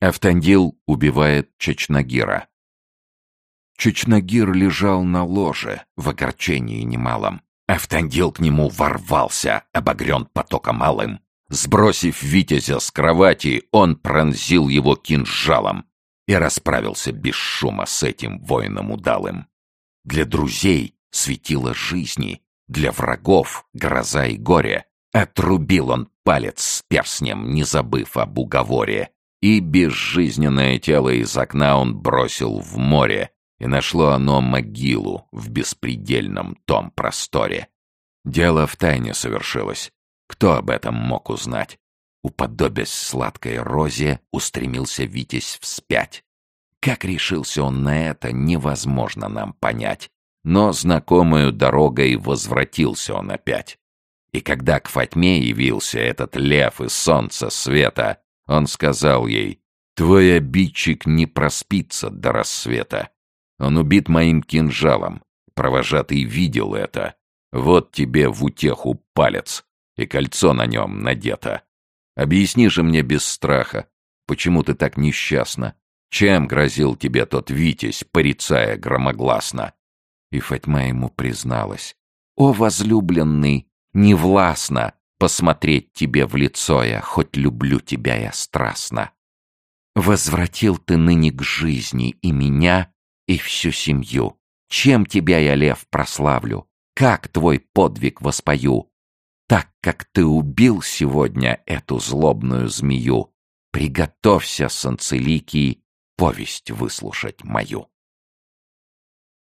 Автандил убивает Чечнагира. Чечнагир лежал на ложе в огорчении немалом. Автандил к нему ворвался, обогрен потоком малым. Сбросив Витязя с кровати, он пронзил его кинжалом и расправился без шума с этим воином удалым. Для друзей светило жизни, для врагов гроза и горе. Отрубил он палец с перстнем, не забыв об уговоре и безжизненное тело из окна он бросил в море, и нашло оно могилу в беспредельном том просторе. Дело в тайне совершилось. Кто об этом мог узнать? Уподобясь сладкой розе, устремился Витязь вспять. Как решился он на это, невозможно нам понять. Но знакомую дорогой возвратился он опять. И когда к Фатьме явился этот лев из солнца света, он сказал ей, «Твой обидчик не проспится до рассвета. Он убит моим кинжалом. Провожатый видел это. Вот тебе в утеху палец, и кольцо на нем надето. Объясни же мне без страха, почему ты так несчастна? Чем грозил тебе тот Витязь, порицая громогласно?» И Фатьма ему призналась, «О, возлюбленный, невластно посмотреть тебе в лицо я, хоть люблю тебя я страстно. Возвратил ты ныне к жизни и меня, и всю семью. Чем тебя я, лев, прославлю? Как твой подвиг воспою? Так как ты убил сегодня эту злобную змею, приготовься, Санцеликий, повесть выслушать мою.